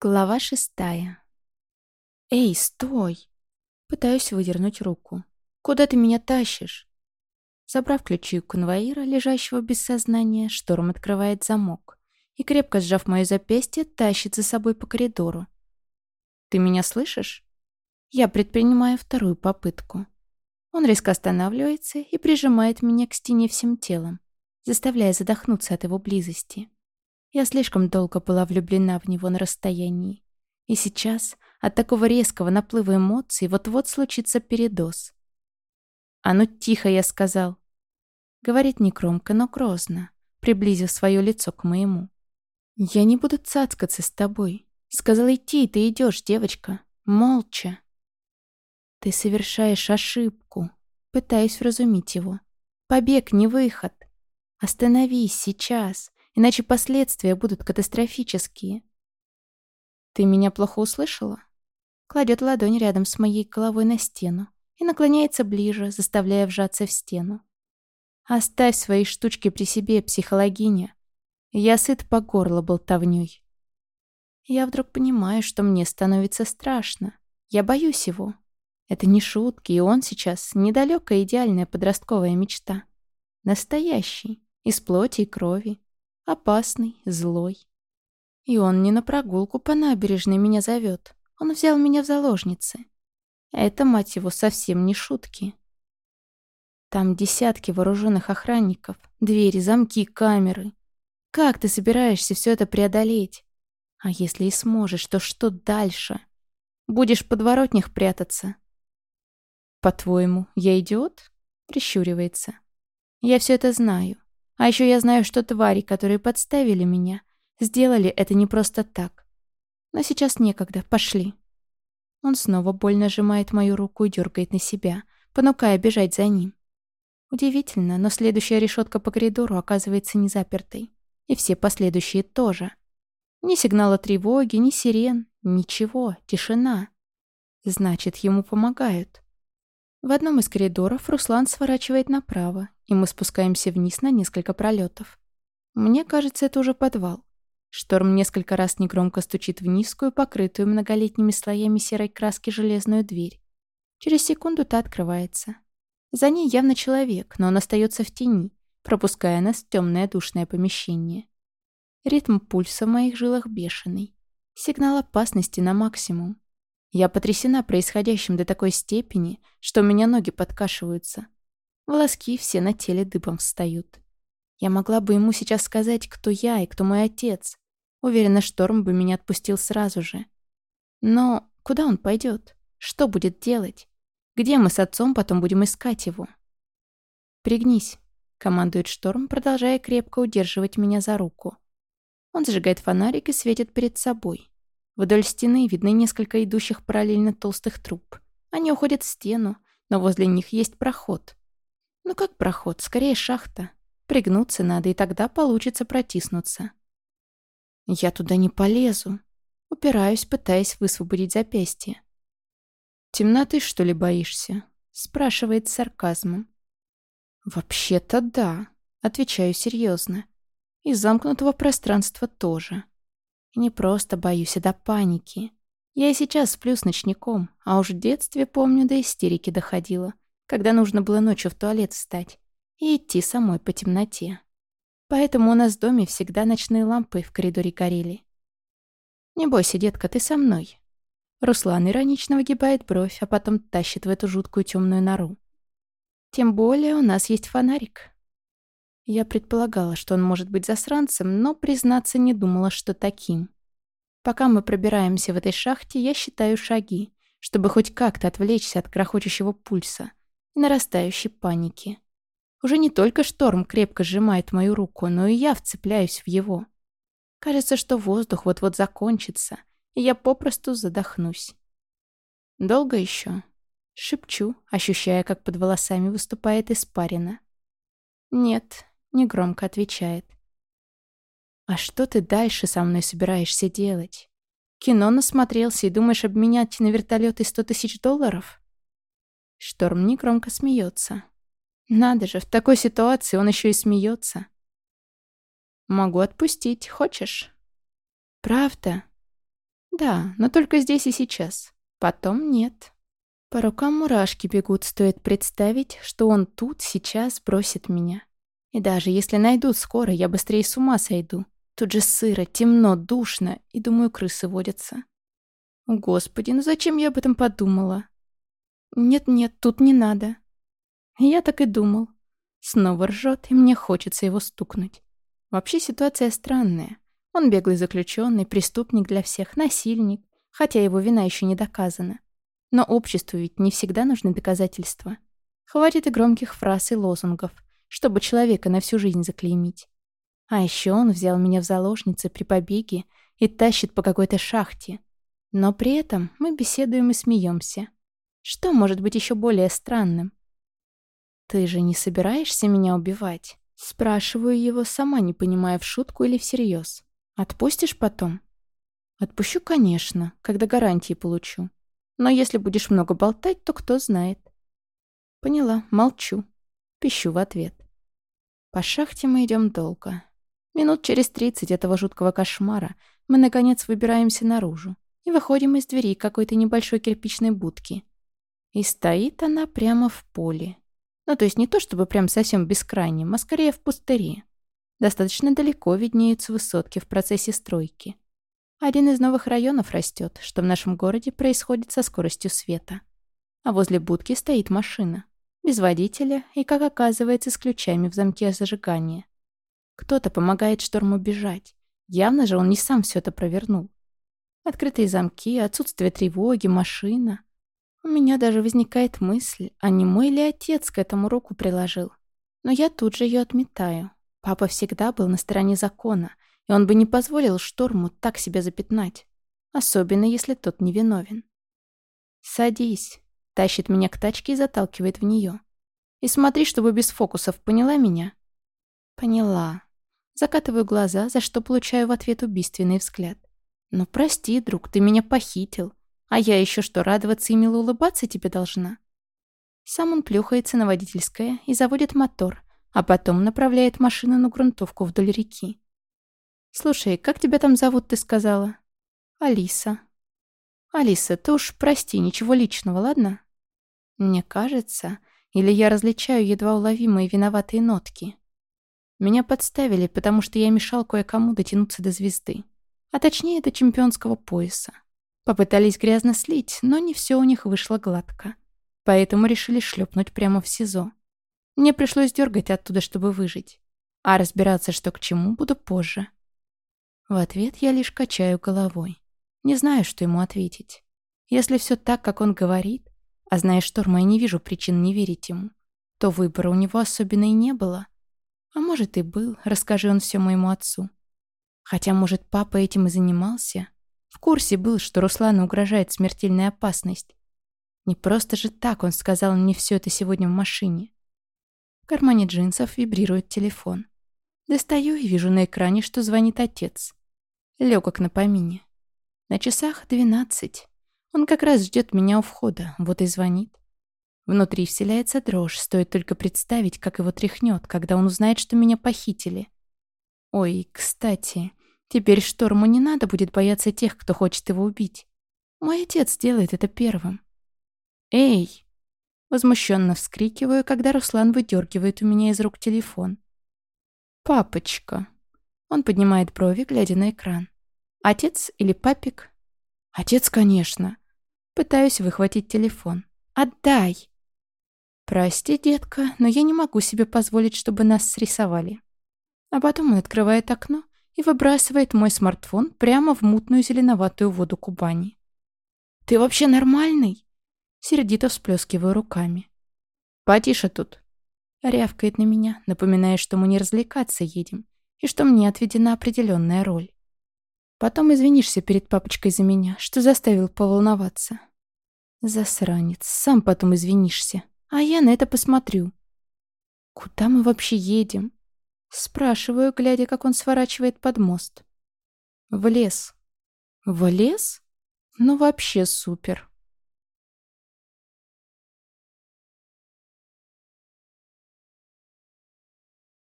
Глава шестая. «Эй, стой!» Пытаюсь выдернуть руку. «Куда ты меня тащишь?» Забрав ключи у конвоира, лежащего без сознания, шторм открывает замок и, крепко сжав мое запястье, тащит за собой по коридору. «Ты меня слышишь?» Я предпринимаю вторую попытку. Он резко останавливается и прижимает меня к стене всем телом, заставляя задохнуться от его близости. Я слишком долго была влюблена в него на расстоянии. И сейчас от такого резкого наплыва эмоций вот-вот случится передоз. «А ну тихо», — я сказал. Говорит негромко, но грозно, приблизив свое лицо к моему. «Я не буду цацкаться с тобой», — сказал идти, и ты идешь, девочка. Молча. Ты совершаешь ошибку. Пытаюсь вразумить его. Побег не выход. Остановись сейчас иначе последствия будут катастрофические. «Ты меня плохо услышала?» Кладет ладонь рядом с моей головой на стену и наклоняется ближе, заставляя вжаться в стену. «Оставь свои штучки при себе, психологиня. Я сыт по горло болтовнёй». Я вдруг понимаю, что мне становится страшно. Я боюсь его. Это не шутки, и он сейчас недалекая идеальная подростковая мечта. Настоящий, из плоти и крови опасный, злой. И он не на прогулку по набережной меня зовет. Он взял меня в заложницы. Это, мать его, совсем не шутки. Там десятки вооруженных охранников, двери, замки, камеры. Как ты собираешься все это преодолеть? А если и сможешь, то что дальше? Будешь в подворотнях прятаться? По-твоему, я идиот? Прищуривается. Я все это знаю. А еще я знаю, что твари, которые подставили меня, сделали это не просто так. Но сейчас некогда, пошли. Он снова больно сжимает мою руку и дергает на себя, понукая бежать за ним. Удивительно, но следующая решетка по коридору оказывается не запертой. И все последующие тоже. Ни сигнала тревоги, ни сирен, ничего, тишина. Значит, ему помогают. В одном из коридоров Руслан сворачивает направо, и мы спускаемся вниз на несколько пролетов. Мне кажется, это уже подвал. Шторм несколько раз негромко стучит в низкую, покрытую многолетними слоями серой краски железную дверь. Через секунду та открывается. За ней явно человек, но он остается в тени, пропуская нас в темное душное помещение. Ритм пульса в моих жилах бешеный. Сигнал опасности на максимум. Я потрясена происходящим до такой степени, что у меня ноги подкашиваются. Волоски все на теле дыбом встают. Я могла бы ему сейчас сказать, кто я и кто мой отец. Уверена, Шторм бы меня отпустил сразу же. Но куда он пойдет? Что будет делать? Где мы с отцом потом будем искать его? «Пригнись», — командует Шторм, продолжая крепко удерживать меня за руку. Он зажигает фонарик и светит перед собой. Вдоль стены видны несколько идущих параллельно толстых труб. Они уходят в стену, но возле них есть проход. Ну как проход? Скорее шахта. Пригнуться надо, и тогда получится протиснуться. Я туда не полезу. Упираюсь, пытаясь высвободить запястье. «Темноты, что ли, боишься?» Спрашивает с сарказмом. «Вообще-то да», — отвечаю серьезно. «И замкнутого пространства тоже». Не просто боюсь, а до паники. Я и сейчас сплю с ночником, а уж в детстве, помню, до истерики доходила, когда нужно было ночью в туалет встать и идти самой по темноте. Поэтому у нас в доме всегда ночные лампы в коридоре горели. «Не бойся, детка, ты со мной». Руслан иронично выгибает бровь, а потом тащит в эту жуткую темную нору. «Тем более у нас есть фонарик». Я предполагала, что он может быть засранцем, но, признаться, не думала, что таким. Пока мы пробираемся в этой шахте, я считаю шаги, чтобы хоть как-то отвлечься от крохочущего пульса и нарастающей паники. Уже не только шторм крепко сжимает мою руку, но и я вцепляюсь в его. Кажется, что воздух вот-вот закончится, и я попросту задохнусь. Долго еще? Шепчу, ощущая, как под волосами выступает испарина. Нет, негромко отвечает. «А что ты дальше со мной собираешься делать? Кино насмотрелся и думаешь обменять на вертолеты сто тысяч долларов?» Шторм негромко смеется. «Надо же, в такой ситуации он еще и смеется. «Могу отпустить, хочешь?» «Правда?» Да, но только здесь и сейчас. Потом нет. По рукам мурашки бегут, стоит представить, что он тут сейчас бросит меня. И даже если найдут скоро, я быстрее с ума сойду. Тут же сыро, темно, душно, и, думаю, крысы водятся. Господи, ну зачем я об этом подумала? Нет-нет, тут не надо. Я так и думал. Снова ржет, и мне хочется его стукнуть. Вообще ситуация странная. Он беглый заключенный, преступник для всех, насильник, хотя его вина еще не доказана. Но обществу ведь не всегда нужны доказательства. Хватит и громких фраз и лозунгов, чтобы человека на всю жизнь заклеймить. А еще он взял меня в заложницы при побеге и тащит по какой-то шахте. Но при этом мы беседуем и смеемся. Что может быть еще более странным? «Ты же не собираешься меня убивать?» Спрашиваю его, сама не понимая, в шутку или всерьез. «Отпустишь потом?» «Отпущу, конечно, когда гарантии получу. Но если будешь много болтать, то кто знает». «Поняла, молчу». Пищу в ответ. По шахте мы идем долго. Минут через тридцать этого жуткого кошмара мы, наконец, выбираемся наружу и выходим из двери какой-то небольшой кирпичной будки. И стоит она прямо в поле. Ну, то есть не то чтобы прям совсем бескрайнем, а скорее в пустыре. Достаточно далеко виднеются высотки в процессе стройки. Один из новых районов растет, что в нашем городе происходит со скоростью света. А возле будки стоит машина без водителя и, как оказывается, с ключами в замке зажигания. Кто-то помогает Шторму бежать. Явно же он не сам все это провернул. Открытые замки, отсутствие тревоги, машина. У меня даже возникает мысль, а не мой ли отец к этому руку приложил. Но я тут же ее отметаю. Папа всегда был на стороне закона, и он бы не позволил Шторму так себя запятнать. Особенно, если тот невиновен. «Садись», Тащит меня к тачке и заталкивает в нее. И смотри, чтобы без фокусов, поняла меня? Поняла. Закатываю глаза, за что получаю в ответ убийственный взгляд. Ну прости, друг, ты меня похитил. А я еще что, радоваться и мило улыбаться тебе должна? Сам он плюхается на водительское и заводит мотор, а потом направляет машину на грунтовку вдоль реки. «Слушай, как тебя там зовут, ты сказала?» «Алиса». «Алиса, ты уж прости, ничего личного, ладно?» Мне кажется, или я различаю едва уловимые виноватые нотки. Меня подставили, потому что я мешал кое-кому дотянуться до звезды. А точнее, до чемпионского пояса. Попытались грязно слить, но не все у них вышло гладко. Поэтому решили шлепнуть прямо в СИЗО. Мне пришлось дергать оттуда, чтобы выжить. А разбираться, что к чему, буду позже. В ответ я лишь качаю головой. Не знаю, что ему ответить. Если все так, как он говорит, а зная Шторма, я не вижу причин не верить ему. То выбора у него особенно и не было. А может и был, расскажи он все моему отцу. Хотя, может, папа этим и занимался. В курсе был, что Руслану угрожает смертельная опасность. Не просто же так он сказал мне все это сегодня в машине. В кармане джинсов вибрирует телефон. Достаю и вижу на экране, что звонит отец. Легок на помине. На часах двенадцать. Он как раз ждет меня у входа, вот и звонит. Внутри вселяется дрожь, стоит только представить, как его тряхнет, когда он узнает, что меня похитили. Ой, кстати, теперь Шторму не надо будет бояться тех, кто хочет его убить. Мой отец делает это первым. «Эй!» Возмущенно вскрикиваю, когда Руслан выдергивает у меня из рук телефон. «Папочка!» Он поднимает брови, глядя на экран. «Отец или папик?» «Отец, конечно». Пытаюсь выхватить телефон. «Отдай!» «Прости, детка, но я не могу себе позволить, чтобы нас срисовали». А потом он открывает окно и выбрасывает мой смартфон прямо в мутную зеленоватую воду Кубани. «Ты вообще нормальный?» Сердито всплескиваю руками. «Потише тут!» Рявкает на меня, напоминая, что мы не развлекаться едем и что мне отведена определенная роль. Потом извинишься перед папочкой за меня, что заставил поволноваться. Засранец, сам потом извинишься. А я на это посмотрю. Куда мы вообще едем? Спрашиваю, глядя, как он сворачивает под мост. В лес. В лес? Ну вообще супер.